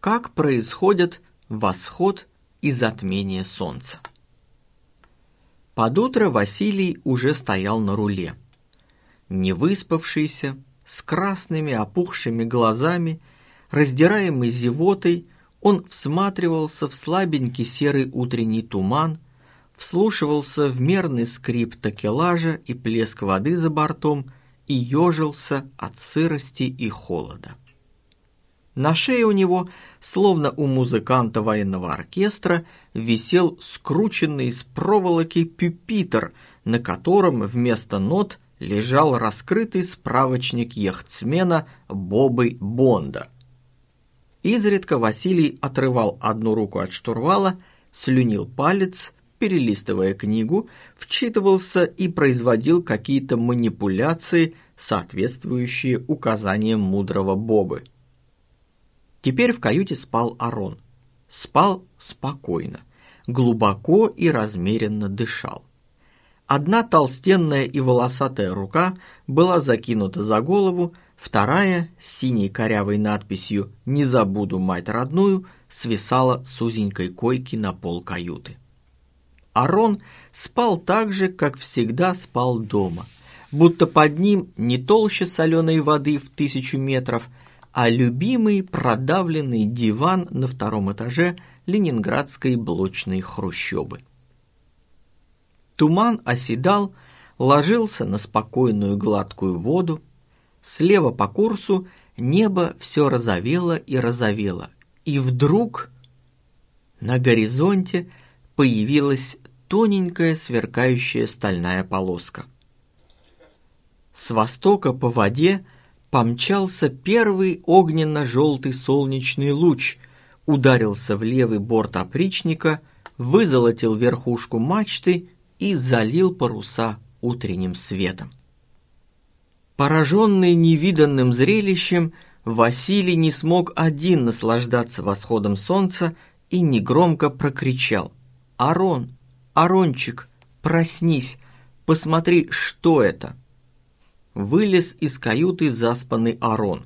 как происходят восход и затмение солнца. Под утро Василий уже стоял на руле. Невыспавшийся, с красными опухшими глазами, раздираемый зевотой, он всматривался в слабенький серый утренний туман, вслушивался в мерный скрип такелажа и плеск воды за бортом и ежился от сырости и холода. На шее у него, словно у музыканта военного оркестра, висел скрученный из проволоки пюпитр, на котором вместо нот лежал раскрытый справочник яхтсмена Бобы Бонда. Изредка Василий отрывал одну руку от штурвала, слюнил палец, перелистывая книгу, вчитывался и производил какие-то манипуляции, соответствующие указаниям мудрого Бобы. Теперь в каюте спал Арон. Спал спокойно, глубоко и размеренно дышал. Одна толстенная и волосатая рука была закинута за голову, вторая, с синей корявой надписью «Не забуду мать родную», свисала с узенькой койки на пол каюты. Арон спал так же, как всегда спал дома, будто под ним не толще соленой воды в тысячу метров, а любимый продавленный диван на втором этаже ленинградской блочной хрущобы. Туман оседал, ложился на спокойную гладкую воду. Слева по курсу небо все розовело и розовело. И вдруг на горизонте появилась тоненькая сверкающая стальная полоска. С востока по воде помчался первый огненно-желтый солнечный луч, ударился в левый борт опричника, вызолотил верхушку мачты и залил паруса утренним светом. Пораженный невиданным зрелищем, Василий не смог один наслаждаться восходом солнца и негромко прокричал «Арон! Арончик! Проснись! Посмотри, что это!» Вылез из каюты заспанный Арон,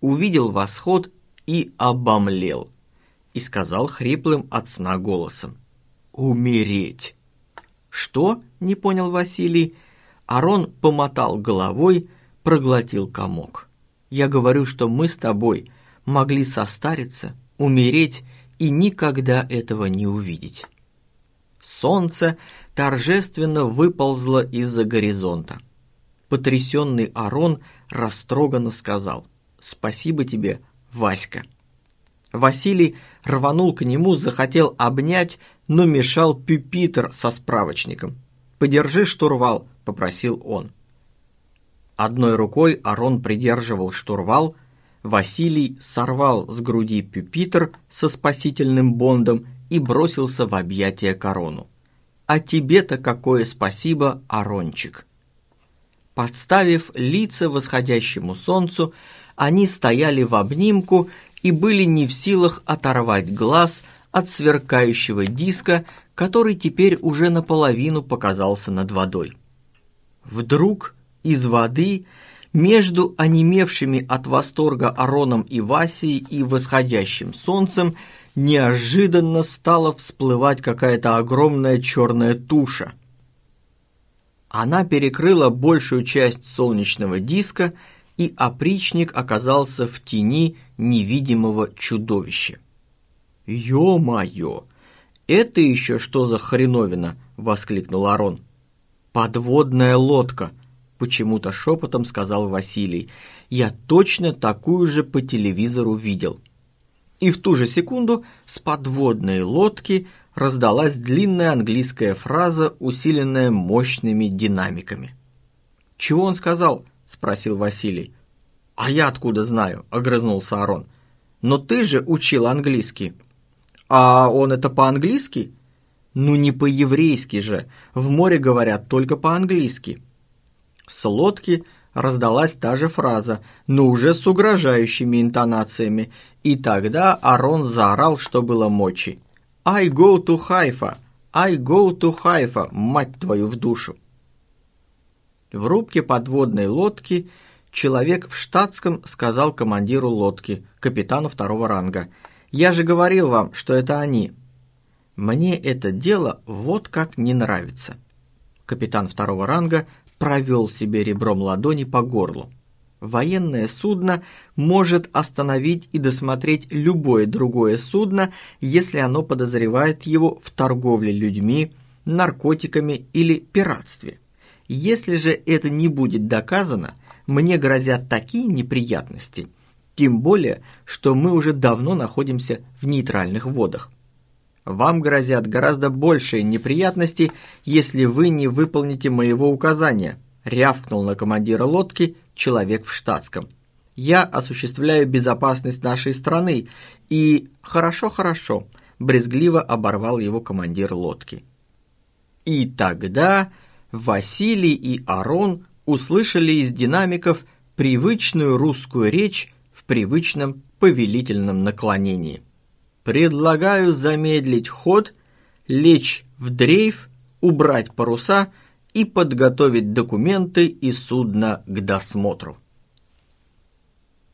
увидел восход и обомлел, и сказал хриплым от сна голосом «Умереть!» «Что?» – не понял Василий. Арон помотал головой, проглотил комок. «Я говорю, что мы с тобой могли состариться, умереть и никогда этого не увидеть». Солнце торжественно выползло из-за горизонта. Потрясенный Арон растроганно сказал «Спасибо тебе, Васька». Василий рванул к нему, захотел обнять, но мешал пюпитр со справочником. «Подержи штурвал», — попросил он. Одной рукой Арон придерживал штурвал, Василий сорвал с груди пюпитр со спасительным бондом и бросился в объятия корону. «А тебе-то какое спасибо, Арончик!» Подставив лица восходящему солнцу, они стояли в обнимку и были не в силах оторвать глаз от сверкающего диска, который теперь уже наполовину показался над водой. Вдруг из воды между онемевшими от восторга Ароном и Васей и восходящим солнцем неожиданно стала всплывать какая-то огромная черная туша. Она перекрыла большую часть солнечного диска, и опричник оказался в тени невидимого чудовища. «Ё-моё! Это еще что за хреновина?» — воскликнул Арон. «Подводная лодка!» — почему-то шепотом сказал Василий. «Я точно такую же по телевизору видел». И в ту же секунду с подводной лодки раздалась длинная английская фраза, усиленная мощными динамиками. «Чего он сказал?» — спросил Василий. «А я откуда знаю?» — огрызнулся Арон. «Но ты же учил английский». «А он это по-английски?» «Ну не по-еврейски же. В море говорят только по-английски». С лодки раздалась та же фраза, но уже с угрожающими интонациями, и тогда Арон заорал, что было мочи. «I go to Haifa! I go to Haifa! Мать твою в душу!» В рубке подводной лодки – Человек в штатском сказал командиру лодки, капитану второго ранга. Я же говорил вам, что это они. Мне это дело вот как не нравится. Капитан второго ранга провел себе ребром ладони по горлу. Военное судно может остановить и досмотреть любое другое судно, если оно подозревает его в торговле людьми, наркотиками или пиратстве. Если же это не будет доказано, мне грозят такие неприятности, тем более, что мы уже давно находимся в нейтральных водах. Вам грозят гораздо большие неприятности, если вы не выполните моего указания, рявкнул на командира лодки человек в штатском. Я осуществляю безопасность нашей страны и... Хорошо-хорошо, брезгливо оборвал его командир лодки. И тогда Василий и Арон услышали из динамиков привычную русскую речь в привычном повелительном наклонении. «Предлагаю замедлить ход, лечь в дрейф, убрать паруса и подготовить документы и судно к досмотру».